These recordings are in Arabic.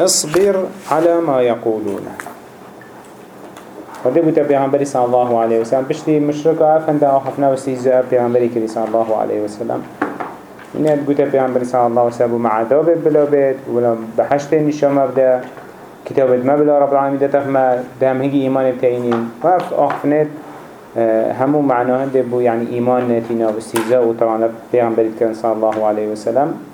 اصبر على ما يقولون. خده بوتا پیغمبری صلی الله علیه وسلم. پشتی مشرک آفن دا آخفنا و استهزاء پیغمبری کری صلی الله علیه وسلم. این اد بوتا پیغمبری صلی الله علیه وسلم مع عذاب بلا بيت ولا بحشت نشام مبدا كتابت ما بلا رب العالمين ده تفهم دهم هيجي إيمان بتاعينين وقف آخفنت همو معناه ده بو يعني إيمان نتينا واستهزاء وطبعا پیغمبری كان صلی الله علیه وسلم.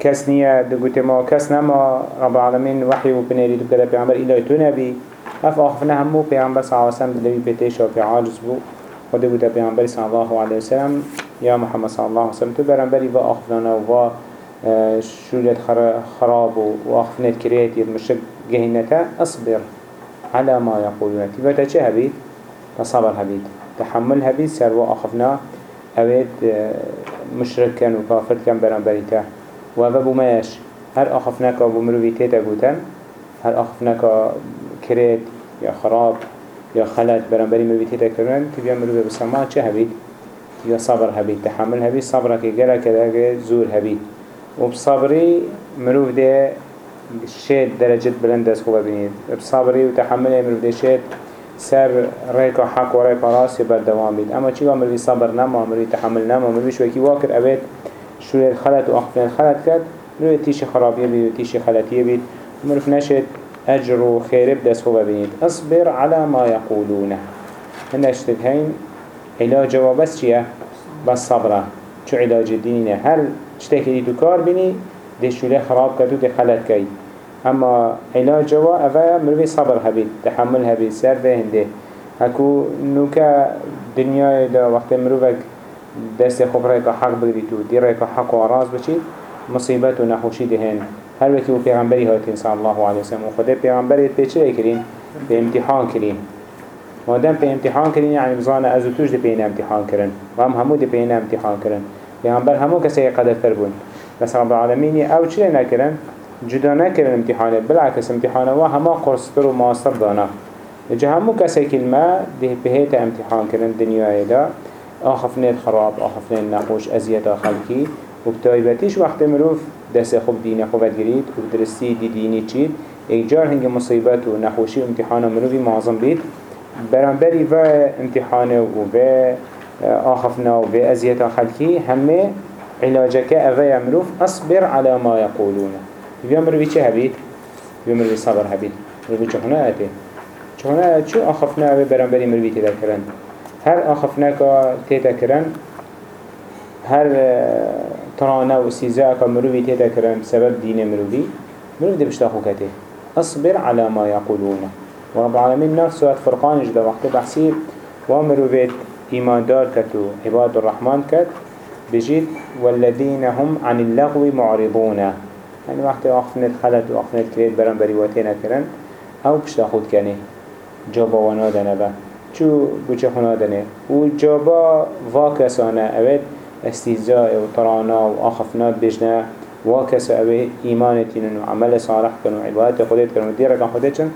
کس نیه دو گوته ما کس نما رب العالمین وحی و بنیری دو کده پیغمبر ایلای تو نبی اف آخفنا همو پیغمبر صلی اللہ علیہ وسلم دلوی بیتش و پی عاجز بو خود گوته پیغمبر صلی اللہ علیه وسلم یا محمد صلی اللہ علیه وسلم تو برنبری و آخفنا و شولت خراب و آخفنت كريت يدمشك جهنتا اصبر على ما يقولون. تبتا چه هبيت تصبر هبيت تحمل هبيت سر و آخفنا اوید مشرک کن و کافر کن برانبریتا و اوه بومش هر آخفنا که بومروی تیتا گوتن هر آخفنا که کرد یا خراب یا خلط برانبری مروی تیتا کرن تبیا مروی بسما چه هبید؟ یا صبر هبید تحمل هبید صبر که گره که زور هبید و بصبری مروی ده شید درجت بلند از خوبه بینید بصبری و تحمل مروی ده شید سر ریک حق و ریک راست بردوام بید اما چی مروی صبر نما مروی تحمل نما مروی شوکی واکر اوید شوی خلط و اخفین خلط کرد مروی تیش خرابیه بید و تیش خلطیه بید نشد أجر وخير بدس هو ببينيت أصبر على ما يقولونه هنا اشتدهين علاج وبس چيه بس صبره شو علاج اشتكي دي كار بيني دي شوله خراب كدو دي خلط كي. أما علاج و أفا مروي صبر هبيت تحمل هبيت سر به هنده هكو نوكا دنيا دا وقت مروفك دست خبره که حق بگیری دي رأيك حق و راز بچید مصيبت و نخوشی دهن. هر وقتی و پیغمبری هاتین صلی الله علیه وسلم و خدا پیغمبری پی چه کرین؟ به امتحان کرین مادم به امتحان کرین یعنی بزانه از توش دی پین امتحان کرن. و هم همو دی پین امتحان کرن. پیغمبر همو کسی قدر تر بون. بس رب العالمین أو چه نکرن؟ جدا نکرن امتحانه. بالعکس امتحانه و همه قرصتر و ماستر دانا. جا همو کسی کلمه ده بهیت امتحان کرن دنیای دا. آخفنه خراب آخفنه نقوش ازیت خلقی. و بتایبتیش وقت مروف دست خوب دین خوبت گرید. و درستی دی دینی چید. ایک جار هنگ مصیبت و نخوشی و امتحان مروفی معظم بید. برانبری و امتحان و و آخفنا و و ازیت خلقی. همه علاجك أفا مروف. أصبر على ما يقولون يبقى مروفي چه هبيت؟ يبقى مروفي صبر هبيت مروفي چهنا أتي چهنا چو آخفنا أفا برانبری مروفي تذكرن هر آخفنا که تذكرن هر ترانا و سيزاء كمروفي تيتا كرن بسبب دين مروفي مروف دي بشتاخو كته اصبر على ما يقولون ورب العالمين نفس سورة فرقان جدا وقت بحسيب ومروفيت إيمان دار كتو عباد الرحمن كت بجيت والذين هم عن اللغو معرضون. يعني وقت أخفنت خلت وأخفنت كريت برن بريواتين كرن أو بشتاخود كنه جابا ونادنه با چو بوچه خنادنه و جابا واکسانه اوید استهزاء و طرانا و آخفنا بجنا واكس اوه ايمانتين و عمل صالح كن و عبادت خودت كن و كان خودت كن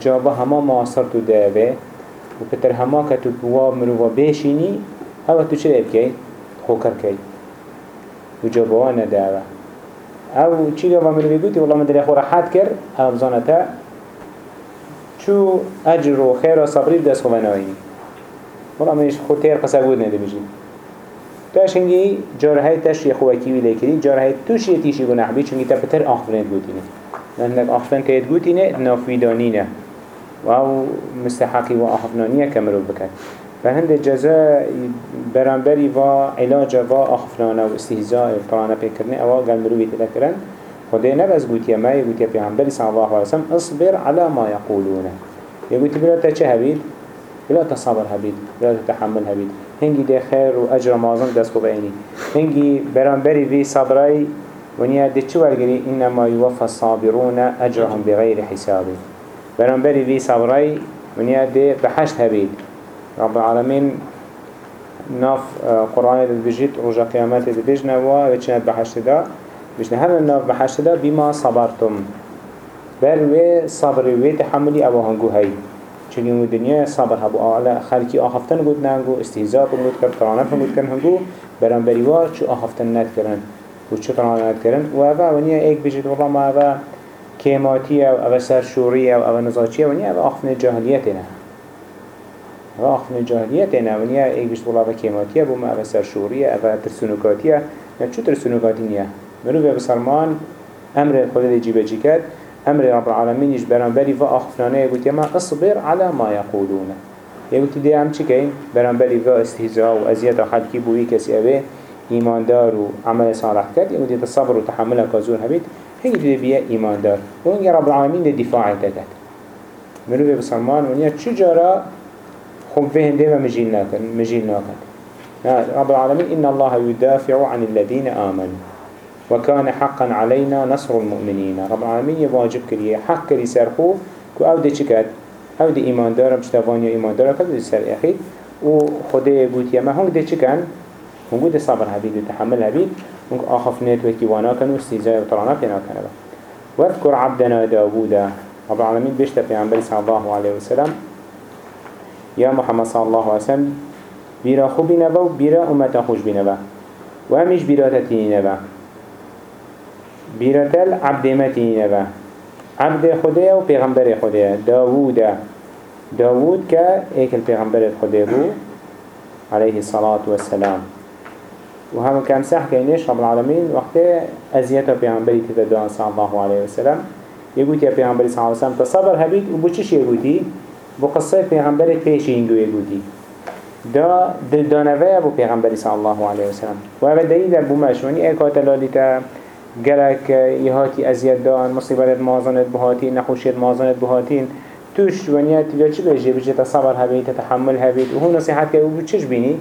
جابا هما معاصر تو داوه و پتر هما كتو بوا مروفا بيشيني هوا تو چه بكي خوكر كي و جابا داوه أو چی گفت؟ مروفی گوتی والله من دل خورا حد کر. أو بزانتا چو اجر و خیر و صبری بدست خواه نوینی والله منش خود تیر قصه بود نده بجید تاش هنگی جارهای تاش یه خوکی ویلی کردی جارهای توش یه تیشی گناه بید چونگی تا پتر آخفرنت گوتینه. لأنك آخفرن كيد گوتینه نافیدانینه و او مستحقی و آخفنانیه کمرو بکن. فهند جزاء برانبری و علاج و آخفنانه و استهزاء و طرانه پیکرنه او قال مروی تذكرن خده نبز گوتیه ما يقول پیغمبر صلی الله علیه وسلم اصبر على ما يقولونه يقول بلا تا چه؟ بلا تصبر هبید بلا تحمل هبید. هنگی ده خیر و اجر مازن دست خوب اینی هنگی برانبری وی صبرای ونیا ده چو ورگری؟ انما یوفى الصابرون اجرهم بغیر حسابی. برانبری وی صبرای ونیا ده بحشت هبید. رب العالمین ناف قرآن ده بجید رجا قیامت ده بجنه و وچنت بحشت ده بجنه هر ناف بحشت ده بما صبرتم. بل و صبر و تحملی أو هنگو هی. چونکه مو دنیا صبر هبو آلا خلقی آخفتن گود نانگو استهزاء کن گود کرد ترانت گود کن هنگو برام بریوار چو آخفتن ند کرن و چو ترانت کرن و اوه ونیا ایک بجید والله ما اوه كيماتية أو سرشورية أو نزاچية ونيا أو أخفن جاهليتنا أو أخفن جاهليتنا ونيا بيشت والله كيماتية بوما أو سرشورية أو ترسونوكاتية يعني شو مروفة بسرمان أمر خدا دي جيبه جيكات أمر رب العالمين يجبران بري فأخفنانه يقول يما اصبر على ما يقولون يقول دي هم چي كين بران بري فأستهزاء وأزياد خلقي بوي كسي أبي إيمان دار وعمل صالح كد يقول دي تصبر وتحمل كازون هبيت هنگی دي بيه إيمان دار وهنگی رب العالمين دي دفاع تكت مروفه بسلمان ونیا چجارا خب فهن دي مجيل ناكن مجيل ناكن رب العالمين إن الله يدافع عن الذين آمنوا. وكان حقا علينا نصر المؤمنين. رب العالمين يواجب كريه حق كري سرخو كو أو دي چكت أو دي ايمان دارا بشتوانيا ايمان دارا كد دي سر اخيد و خده يقول يما هنگ دي چكن هنگو دي صبر هبيد وتحمل هبيد هنگ آخف نيت وكي وأنا كان واستيزاء وطرانا بينا كان واذكر عبدنا داوود. رب العالمين بيشتا في عمبالي صلى الله عليه وسلم يا محمد صلى الله عليه وسلم بيرا خو بينبا و بيرا امتا خوش بينبا و هميش بيرا تتيني نبا. بيرتل عبد متين با عبد خدای و پیغمبر خدای داوود داوود که ایک الپیغمبر خدای بو عليه الصلاة والسلام وهم كان سح كينيش رب العالمين وقت أزيته بيعنبري تتدعى صلى الله عليه وسلم يا بيعنبري صلى الله عليه وسلم تصبر هبيت وبوشش يقولي بقصة بيعنبري بيشينجو يقولي دا دل دانوه ابو پیغمبری صلی الله علیه وسلم و اول دلیل ابو مشونی ایکات لالیتا گلک یهاتی ازید دان مصیبت مازنت بهاتین نخوشیت مازنت بهاتین. توش ونیا تیجا چی بجی بجی تصبر هبید تحمل هبید و هون نصیحت که أو چش بینی؟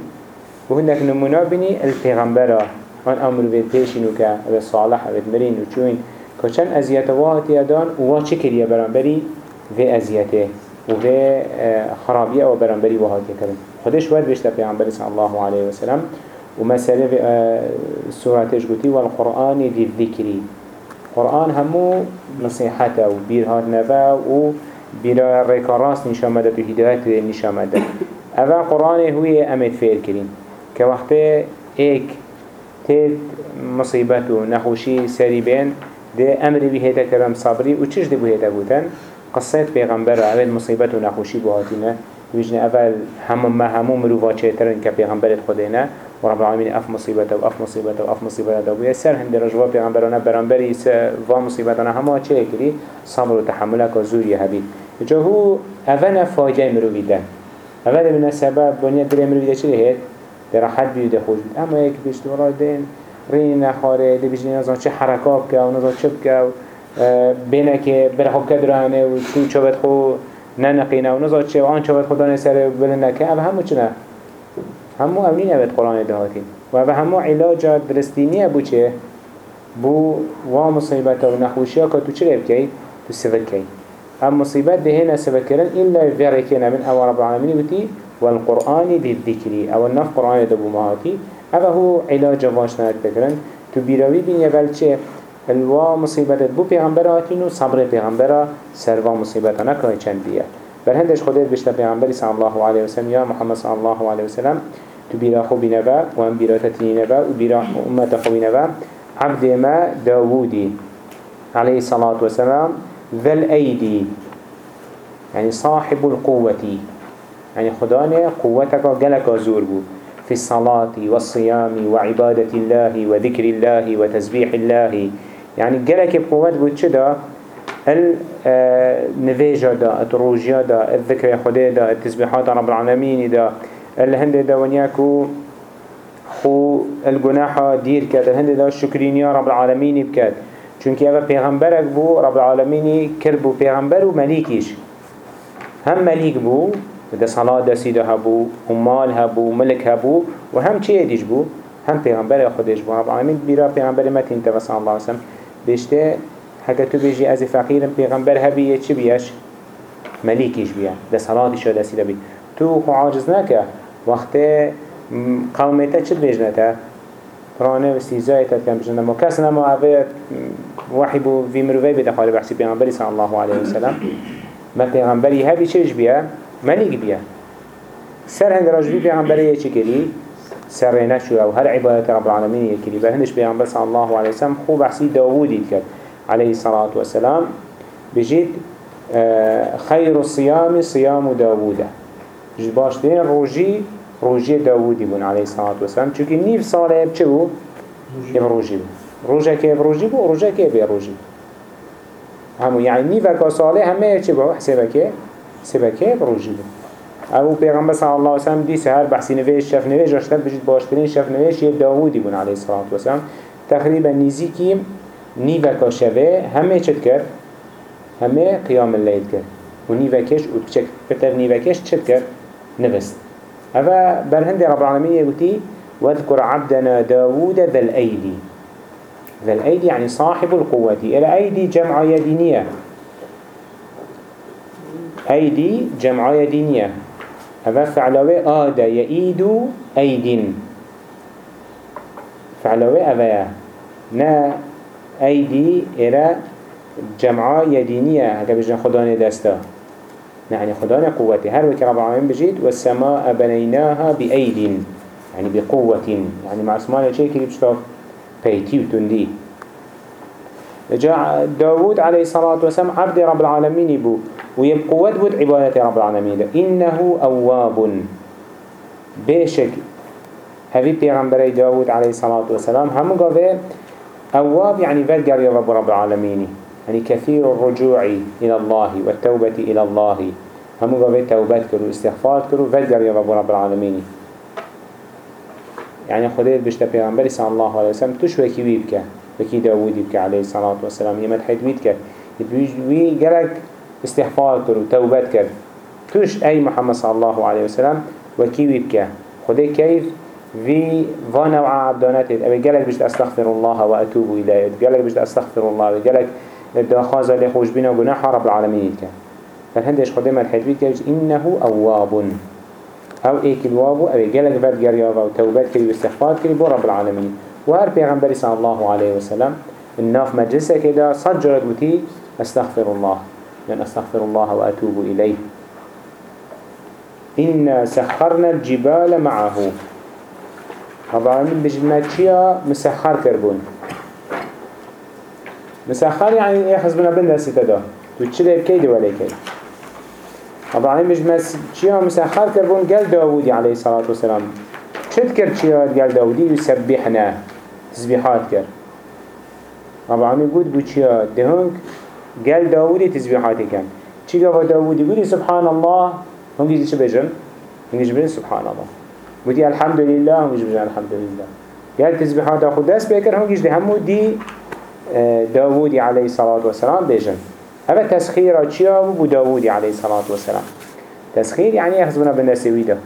و هندک نمونا بینی؟ الپیغمبره آن أمر بید پیشینو که أو صالح أو مرین و چوین. که چند ازیت واهاتی دان؟ و چه کریه برانبری؟ و ازیته و و خرابیه و برانبری ود بشتا پیغمبری صلی الله علیه وسلم ومسألة آه، سورة قلتي؟ والقرآن ذي الذكر. قرآن همو نصيحته وبيرهات نبا وبيرا ريكا راس نشامدت وهدايات نشامدت أفا قرآن هو أمد فير كريم كوقت ايك تيت مصيبته نخوشي سريبين ده أمر بهيتا كرم صبري وچش ده بهيتا بوتن قصة پیغمبر أول مصيبته نخوشي بهاتينا ويجنا أول همم ما همو مروفا چهترن كبيغمبرت خدينا ورب العالمين أف مصيبته وأف مصيبته وأف مصيبته ويا سر هند رجوا پیغمبرانه برانبري و مصيبتنا هما چه کری صبر و تحملك و هبی جو هو اونا فاجعه مروی ده اولا من السبب بنيا دل مروی ده چه در راحت بیوده خوش اما یک بیشت ورا دین رین نخاره دی بیشت نزان چه حرکات که نزان چه که بینه که بره خوب کدرانه و تو چوبت خو ننقینه و نزان چه و آن چوبت خودانه سر بلنه که همو چنه همو اولین اوید قرآن دهاتین و به همو علاج درستینی بو چه بو و مصیبت و نخوشی ها که تو چه بکی؟ تو سفت کی. هم مصیبت دهینا سفت کرن إلا ذرکینا من أو رب العالمین بتی والقرآن الذكر أو النف قرآن دبو مهاتی. أو هو علاج واشنا بکرن تو بیراوی بین یول چه الوا مصیبت بو پیغمبر صبر پیغمبر سروا مصیبت نکای چند بیه بل هندش خودت بشتا پیغمبری صلی الله علیه وسلم یا محمد صلی الله علیه وسلم تو بيرا خو بنبا وهم بيرا تتني نبا وبيرا أمة خو بنبا عبد ما داودي عليه الصلاة والسلام ذا الأيدي يعني صاحب القوة يعني خدانه قوتك قلق زوربو في الصلاة والصيام وعبادة الله وذكر الله وتسبيح الله. يعني قلق بقوة بوتشدا النفيجة دا التروجيا دا الذكر خده دا التسبيحات رب العالمين دا الهند دا ونياكو خو الجناح دير كات الهند دا الشكرينيا رب العالمين بكات چونك اول پیغمبرك بو رب العالمين كربو پیغمبر و مليكيش هم مليك بو ده صلاة ده سيده هبو ومال هبو ملك هبو وهم چه يديش بو؟ هم پیغمبر خودش بو. رب العالمين بيرا پیغمبر متين تبس الله وسلم. بيشته حكا تو بيجي از فقيرم پیغمبر هبي چه بيش مليكيش بيا ده صلاة شو ده سيده بي تو خو عاجز نكه وقت قوميتا چه بيجنتا رانه واستيزايتا كان بجنة ما كاس نما اوه وحي بو في مروفي بيتا خالي بحسي پیغمبري صلى الله عليه وسلم ما پیغمبري هبي چهش بيا مليك بيا سر هند راجبي پیغمبري چه كري سرنا شو أو هر عبادة رب العالمين يكري بهندش پیغمبر صلى الله عليه وسلم خو بحسي داوود يتكر عليه الصلاة والسلام بجد آه، خير الصيام صيام داوود. جد باشتين روجي روجي داوودي بون عليه الصلاة والسلام. چونك نيف صالة بچه بو يبروجي بو روجه كي بروجي بو روجه كي بروجي همو يعني نيفا صالة همه چه بو حسابه كي حسابه كي بروجي بو أو پیغمبر صلی الله علیه و سلم دی سهر بحثی نویش شف نویش اشتر بجید باشترین شف نویش یه داوودی بون علیه الصلاة و سلم تقریبا نزیکی نیوکا شوه همه چت کرد؟ همه قیام اللیل کرد. و نیوکش و بچک بتر نیوکش چت کرد؟ نوست اوه برهند رب العالمين يقولي واذكر عبدنا داود ذا الأيدي. ذا الأيدي يعني صاحب القوة. إلى أيدي جمع يدينية أيدي جمع يدينية هذا فعلوه آدا يأيدو أيدين. فعلوه أبايا نا أيدي إلى جمع يدينية هكذا بجن خداني دستا. يعني خداني قوتي هر وكي رب العالمين بجيت والسماء بنيناها بأيد يعني بقوة يعني مع اسمان شيء كي بشتاف بيتي وتندي جاء داود عليه الصلاة والسلام عبد رب العالمين بو ويبقوت بود عبادة رب العالمين إنه أواب بيشك هذي بيغمبري داود عليه الصلاة والسلام هم قال أواب يعني فالقر يا رب رب العالمين. يعني كثير الرجوع إلى الله والتوبة إلى الله. هم قال توبات كرو استغفار كرو يا رب رب العالمين. يعني خديت بشتا بيغمبري صلى الله عليه وسلم تشوى كي بيبك وكي داود يبك عليه الصلاة والسلام. يمد حيث بيتك يبوي قالك استغفار كرو توبات كر. توش أي محمد صلى الله عليه وسلم وكي بيبك خدي كيف؟ في فانا وعبدانات أبي قالك بجد أستغفر الله وأتوب إليه. قالك بجد أستغفر الله. قالك الدخازة اللي خوش بنا وقناح رب العالمين كان فالهندش خدمة الحديث كيف إنه أواب. أو إيك الوابو أو قالك بعد قريبا وتوبات كري واستغفار كري رب العالمين. وهر بيغنبري صلى الله عليه وسلم الناف مجلسة كده صجرت وتي أستغفر الله. يعني أستغفر الله وأتوب إليه. إنا سخرنا الجبال معه. رب بجمع چيا مسخر كربون مسخر يعني إيه حسبنا بنا ستدا تو چلي بكيد ولا كيد رب العالمين بجمع چيا مسخر كربون قال داودي عليه الصلاة والسلام چد كر چيا قال داودي يسبحنا تسبيحات كر رب العالمين قد بو چيا دهنك قال داودي تسبيحاتي كان چي قال داودي قولي سبحان الله هم جيزي چه بجن؟ هم جيزي سبحان الله. ودي الحمد لله هم الحمد لله قال تسبيحات أخو دست بكر هم يجب همو دي آه، داودي عليه الصلاة والسلام بيجن هذا تسخير چيا بو داودي عليه الصلاة والسلام تسخير يعني يخزبنا بالنسوي ده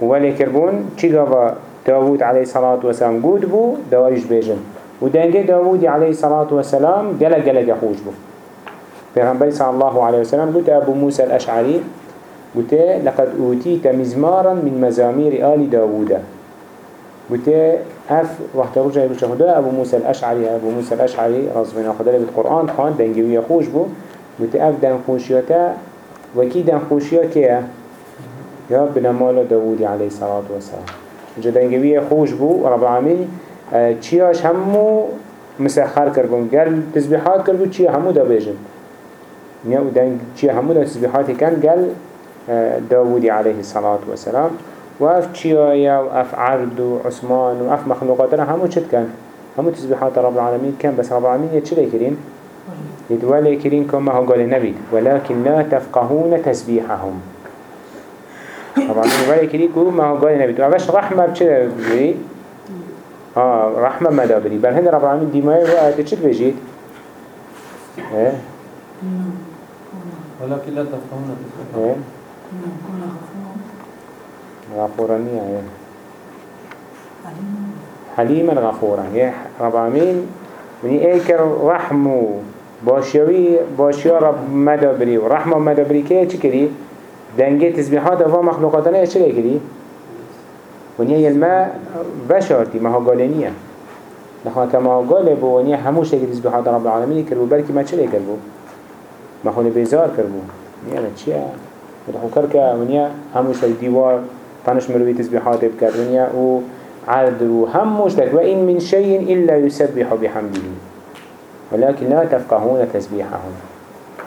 ولي كربون چي قابا داود عليه الصلاة والسلام قود بو دواريش بيجن ودنجي داودي عليه الصلاة والسلام قلق قلق يخوش بو. پیغمبر صلى الله عليه وسلم قلت أبو موسى الأشعري قلت لقد أوتيت مزمارا من مزامير آل داوود. قلت أف وقت رجع بشهداء أبو موسى الأشعري أبو موسى الأشعري رضي الله عنه بالقرآن خان دنجوية خوش بو. قلت أف دن خوشياتا وكي دن خوشيا كيا يا ابن مال داوود عليه الصلاة والسلام. جا دنجوية خوش بو رب العالمين چیاش همو مسخر کربون گل تسبیحات کربو چی همو دا بیجن. نیا و دنگ چی همو دا تسبیحاتی کن گل داودي عليه الصلاة والسلام وأف تشيايا وأف عرض وعثمان وأف مخلوقاتنا همو چت كان همو تسبيحات رب العالمين كان بس رب العالمين يتشلي كرين يتولي كرين كما هو قال النبي ولكن لا تفقهون تسبيحهم رب العالمين يتولي كرين كما هو قال النبي وأفش رحمة بچه بجري آه رحمة مدابري بل هند رب العالمين ديماء وقت چت بجيت إيه ولكن لا تفقهون تسبيحهم إيه. غفورا نية حليما غفورا. هي رب العالمين من إيكر رحمو باشيوي باشيا رب مدابري ورحمة مدابري كيه چه كري دنگه تسبيحات افا مخلوقاتنا إيش كري ونيا الماء بشارتي ما هو قالنية نحن كما هو قال بو ونيا هموش تكي تسبيحات رب العالمين كربو بلكي ما چه كربو ما هو بيزار كربو نيا ما چيه ودحو كركا ونيا هموش الديوار طنش مروي تسبيحات بكر ونيا و عرض و هموش لك وإن من شيء إلا يسبح بحمده. ولكن لا تفقهون تسبيحهم.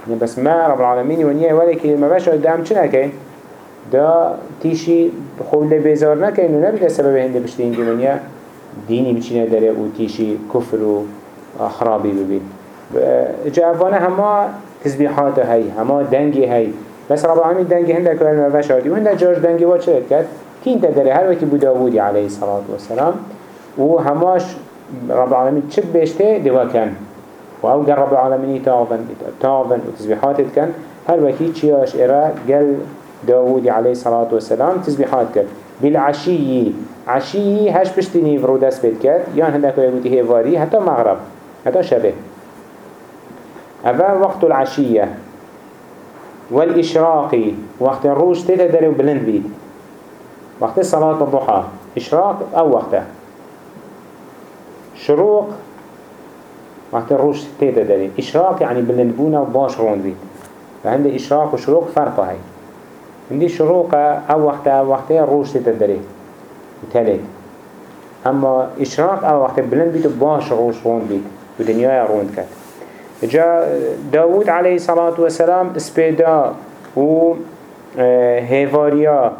يعني بس ما رب العالمين ونيا ولكن ما باش قدام چنا كين دا تيشي خول بيزار نكين ونبدا سبب هند بشتين دي ونيا ديني بچينا داره و تيشي كفر و خرابي ببين. جافانا هما تسبيحات هاي هما دنگي هاي. بس رب العالمين دنگي هنده باش هادي وهنده جاش دنگي وات شرط كد كين تدري هر وكي بو داودي عليه الصلاة والسلام و هماش رب العالمين چب بيشته دوا كان و أو قال رب العالمين تاغن تاغن و تسبيحات كان هر وكي چياش إرا قال داود عليه الصلاة والسلام تسبيحات كان بالعشي عشي هش بشتني فرودس بيت كان يان هنده كوال بوتي هيفاري حتى مغرب حتى شبه. هذا وقت العشية والإشراق وقت الروج تتدري بلند بيت. وقت صلاة الضحى إشراق أو وقته شروق وقت الروج تتدري إشراق يعني بلند بونا وباش رون بيت. فعند إشراق وشروق فرقه هاي. عندي شروق أو وقته وقته الروج تتدري وتالت أما إشراق أو وقت بلند بيت وباش روج رون بيت. ودنيا رون كات. جا داود عليه الصلاة والسلام اسبيدا و هيفاريا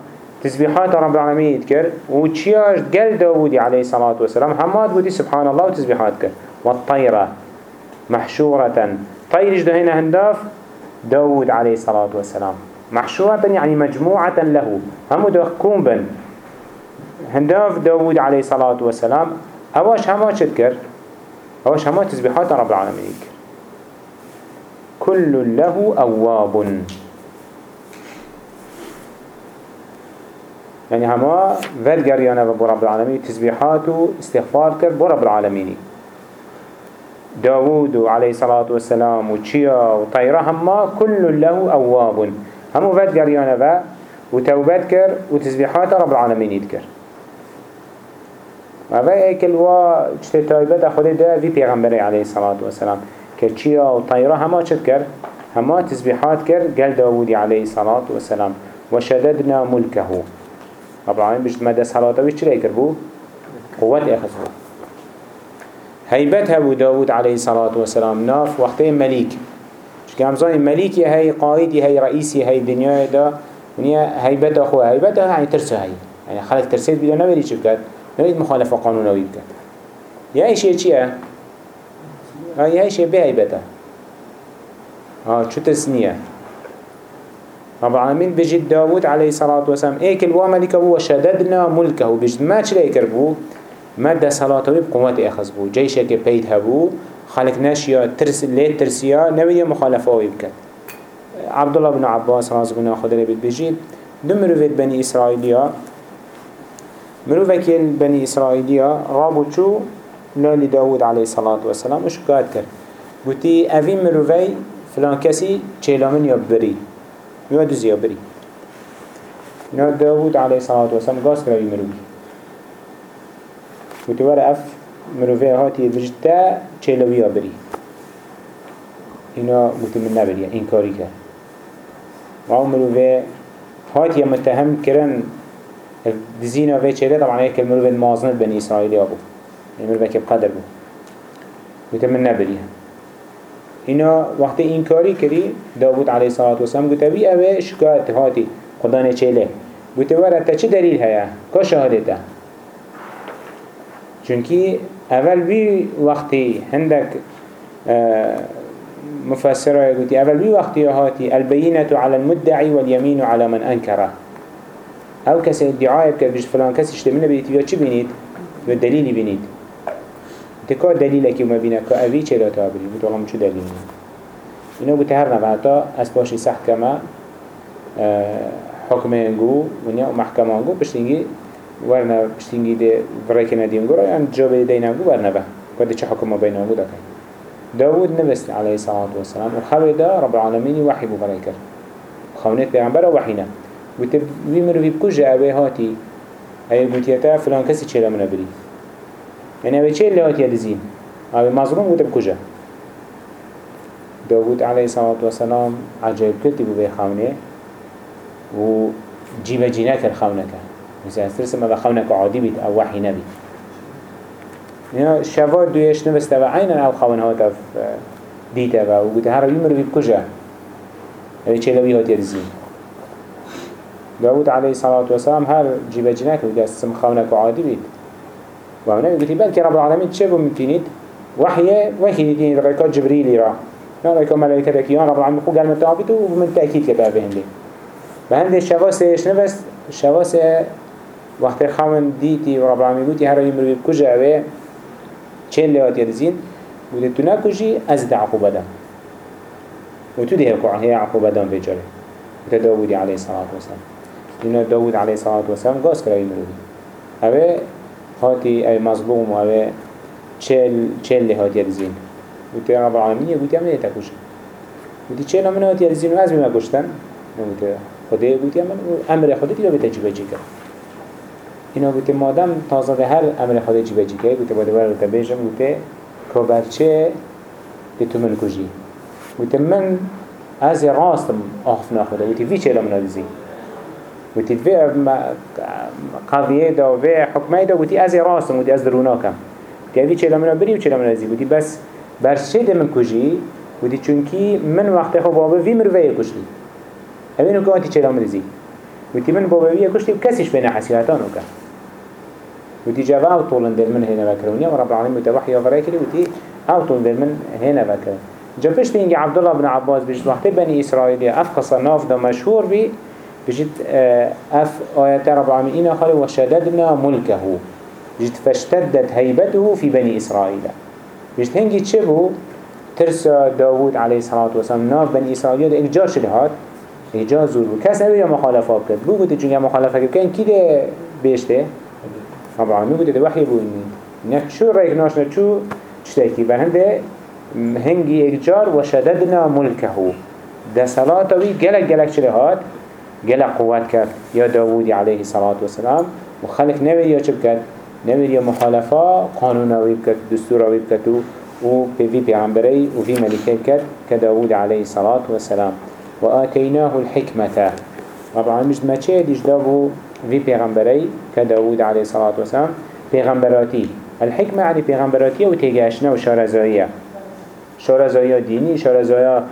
تسبيحات رب العالمين يذكر و تشياش قل داود عليه الصلاة والسلام؟ همات بودي سبحان الله وتسبيحات كر والطيرة محشورة طيرش دهنا هنداف داود عليه الصلاة والسلام. محشورة يعني مجموعة له. هم دخكون بن. هنداف داود عليه الصلاة والسلام. هواش هما تذكر هواش هما تسبيحات رب العالمين يذكر كل له أواب. يعني هما ذات قريانا بو رب العالمين تسبيحات استغفار كر رب العالمين. داود عليه الصلاة والسلام وشيا وطيرة هما كل له أواب. همو ذات قريانا با وتوبات كر وتسبيحات رب العالمين يذكر هذا ايكل وا اجتتايبات أخذ ده في پیغمبر عليه الصلاة والسلام. كرچيا وطيرة هما كر هما تسبيحات كر قال داودي عليه الصلاة والسلام وشددنا ملكه رب العالمين بجد مدى صلاة ويش چلي كربو قوات اخذه هيبتها ابو داود عليه الصلاة والسلام ناف وقتين مليك شكا همزاني مليك هي قائد هي رئيسي هي دنيا دا. ونيا هيبت اخوه هيبتها يعني ترسه هي يعني خلق ترسيت بيدا نبري چه بكت نبريد مخالفة قانونوي بكت يا إيش يا هاي هاي شيء بهيبته ها شو تسنية رب العالمين بجد داود عليه الصلاة والسلام ايك الواملك هو شددنا ملكه بجد ما تشلي كربو مادة صلاة بقوات اخذ بو. جيشك بيت هبو خلق ناشيا ترس ليت ترسيا نوية مخالفة ويبكت عبد الله بن عباس راز بن أخذ لبيت بجد دمروفت بني إسرائيليا مروفك بني إسرائيليا رابو شو لالي داود عليه الصلاة والسلام وش قاعد كر قلتي أفين مروفي فلان كسي چيلامن يبري يودز يبري نا داود عليه الصلاة والسلام قاس كراوي مروفي قلتي ورا أف مروفي هاتي بجتا چيلاوي يبري هنا قلت من نبري إنكاري كر وعو مروفي هاتي متهم كرن دزينا في چيلا طبعا هيك المروفي المازنة بني إسرائيل يابو يمر بك بقدر بو وتمن نبريها هنا وقت إنكاري كري داود عليه الصلاة والسلام قلت أبي أبي شكايت هاتي خدانه چيله قلت ورا تا چه دليل هيا كا شهادته چونكي اول بي وقتي عندك مفسره قلت اول بي وقتي هاتي البينة على المدعي واليمين على من أنكره أو كسي ادعاء بكر بجد فلان كسي اشتمنه بيتي بيا چه بينيد؟ بيا دليلي بينيد تكا دليل كي ما بينا كأبي چرا تابري بيت والله مشو دليل إنه بتهر نبعتا أسباشي صح كما حكمه انجو ونيا ومحكمة انجو بشتنجي ورنا بشتنجي دي بريكنا دي انجو يعني جواب دينا انجو ورنا به قد چه حكمه بين انجو دكاي داود نبست عليه الصلاة والسلام وخوي دا رب العالمين وحي ببريكر خونت بيعنبرا وحينا وتبوي مروي بكجة أبي هاتي هاي قلت فلان كسي چلا من بري يعني أبي چه اللي هاتي لزين. أبي مظلوم وده بكجة داود عليه الصلاة والسلام عجيب كتب بخونه و جيب جيناك الخونك مثلا ترسم بخونك عادي بيت أو وحي نبي. اینا شوا دویش نوسته و عینا أو خوان هاتا دیته و و گوته هر یمروی بکجه اوی چلوی هاتی رزین داود عليه الصلاة والسلام هر جيبة جنك وقاس سم خونك وعادي بيت. وهنا يقول بل رب العالمين تشبه ممكنت وحي وحي دين ركات جبريل را لا ركات ملائكة ركيان رب العالمين قال متعبت ومن تأكيد كبه بهندي بهندي الشواس إيش نفس الشواس وقت خون ديتي ورب العالمين قلتي هر يمرو بكجة اوه چه اللي هات يرزين وده تو نكجي ازد عقوبة دا وتو ده هي عقوبة دا بجاره. وده داودي عليه الصلاة والسلام. إنه داود عليه الصلاة والسلام قاس كلا يمرو اوه هاتي اي مظلوم و چل چل هات يرزين وده رب العالمين يقولي عمله تكوشن وده چل من هات يرزين و ازمي ما كشتن وده خده يقولي أمر خده تيجا بتجيبه جيكا اینا گوته مادم تازه ده هر عمل خود جی بجی که گوته باید برای تا بیجم گوته که برچه ده تو من کجی گوته من از راستم آخف ناخده گوته وی چه لمنا دزی گوته وی قضیه دا وی حکمه دا گوته از راستم گوته از دروناکم گوته وی چه لمنا بری و چه لمنا دزی گوته بس برچه ده من کجی گوته چونکی من وقت خو بابا مروه کشتی اوینو که آتی چه لمنا دزی گوته من بابا وی کشتی و کسیش بین حسیاتانو که وتي جاب أو طولن دل من هنا بكرونيا ورب العالمين متوحي وفراكري وتي أو طول دل من هنا بكرون جابش تيجي عبد الله بن عباس بيجت وقت بني إسرائيل أف قصة ناف ده مشهور بي. بيجت أف آيات رب العالمين قال وشددنا ملكه. بيجت فاشتدت هيبته في بني إسرائيل. بيجت هنجي تشبه ترسى داود عليه الصلاة والسلام ناف بني إسرائيل ده إجار شلهات إجار زور كاس نبي مخالفات كد بو قلت جنجا مخالفة كان كده بيشته رب العالمين قلت ده وحي بو إني نك شو رأيك ناشنا شو تشتاكي بهنده هنگي إجار وشددنا ملكه ده صلاة وي جلق جلق شلهات جلق قوات كات يا داود عليه الصلاة والسلام. وخلق نبي يا شب كات نبي يا مخالفة قانونوي بكت دستوروي بكتو و في بيعنبري وفي ملكي كات كداود عليه الصلاة والسلام. وآتيناه الحكمة طبعا مش ما ديش دابو في پیغمبری كداود عليه الصلاة والسلام پیغمبراتی. الحكمة يعني پیغمبراتی و تيجاشنا و شارزائية شارزائية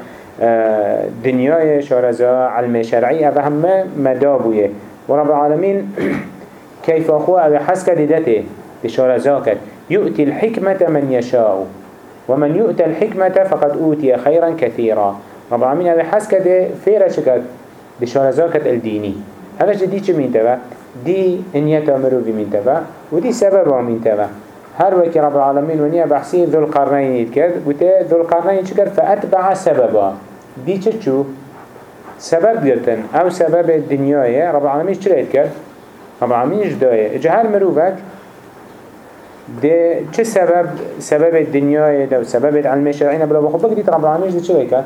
ديني شارزائية دنياي شارزائية علم شرعي هذا هم مدابوية ورب العالمين كيف أخوة أبي حسك لدته بشارزاكت يؤتي الحكمة من يشاء ومن يؤتى الحكمة فقد أوتي خيرا كثيرا رب العالمين أبي حسك ده فيرا شكت بشارزاكت الديني هذا جدي چه مين تبا دي انيتا مروفي مين تبا ودي سبب مين تبا هر وكي رب العالمين ونيا بحسين ذو القرنين يتكر وتي ذو القرنين شكر فأتبع سببا. دي چه سبب جرتن أو سبب الدنيا رب العالمين چه يتكر رب العالمين جداية اجا هر مروفك ده چه سبب سبب الدنيا ده وسبب العلم الشرعين بلا بخبك دي رب العالمين ده چه يتكر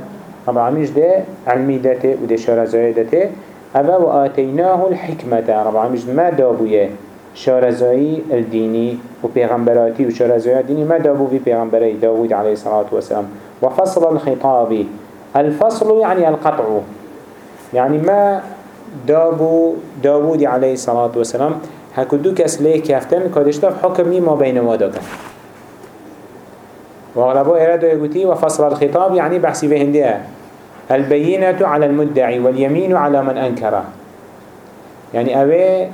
رب العالمين ده علمي دته وده شرزاية دته أبا وآتيناه الحكمة رب العالمين ما دابوية شارزائي الديني وبيغمبراتي وشارزائي الديني ما دابو في بيغمبري داود عليه الصلاة والسلام وفصل الخطاب الفصل يعني القطع. يعني ما دابو داود عليه الصلاة والسلام هكذا كس ليك يفتن كدشتف حكمي ما بين وادك وغلبوا إرادة يقولي وفصل الخطاب يعني بحسي بهندية البينة على المدعي واليمين على من أنكره يعني أبي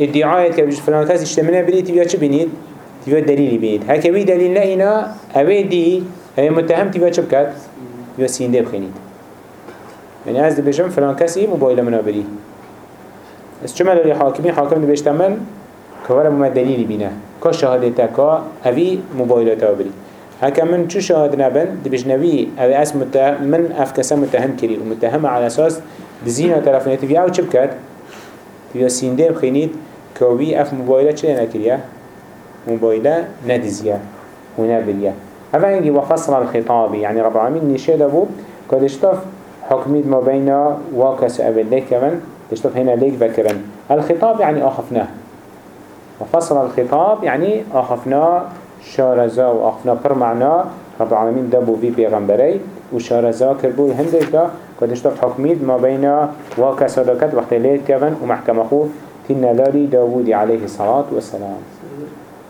ادعاء كبير فلان كاس اجتماعنا بدي تبيا چه بنيد تبيا دليل بيد هكذا دليل لنا أبي دي أبي متهم تبيا چه بكات تبيا سينده بخينيد يعني از بيجم فلان كاسي موبايل منا بري بس چه ملالي حاكمي حاكم دي بيشتمن كوارا بما دليل بينا كا شهادتا كا أبي موبايلتا بري هكا من شو شهاد نبن دي بجنبي أو اس متهم من اف كسا متهم كري ومتهم على أساس دزينا طرفنيت في أو چبكت في سينده بخينيت كوي اف موبايله چه نكريا موبايله ندزيا ونبريا هذا يجي وفصل الخطاب يعني رب العالمين نشيد ابو قد اشتف حكميد ما بين واكس ابن ليك كمان اشتف هنا ليك بكرا الخطاب يعني اخفناه وفصل الخطاب يعني اخفناه شارزا و آخنا پر معنا رب العالمين دبو في پیغمبری و شارزا کربو هندش دا کدش دا حکمید ما بین واقع صداقت وقت ليت كفن و محکم خو تین نلالي داود عليه الصلاة والسلام